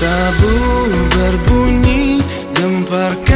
Sabu berbunyi Gemparkan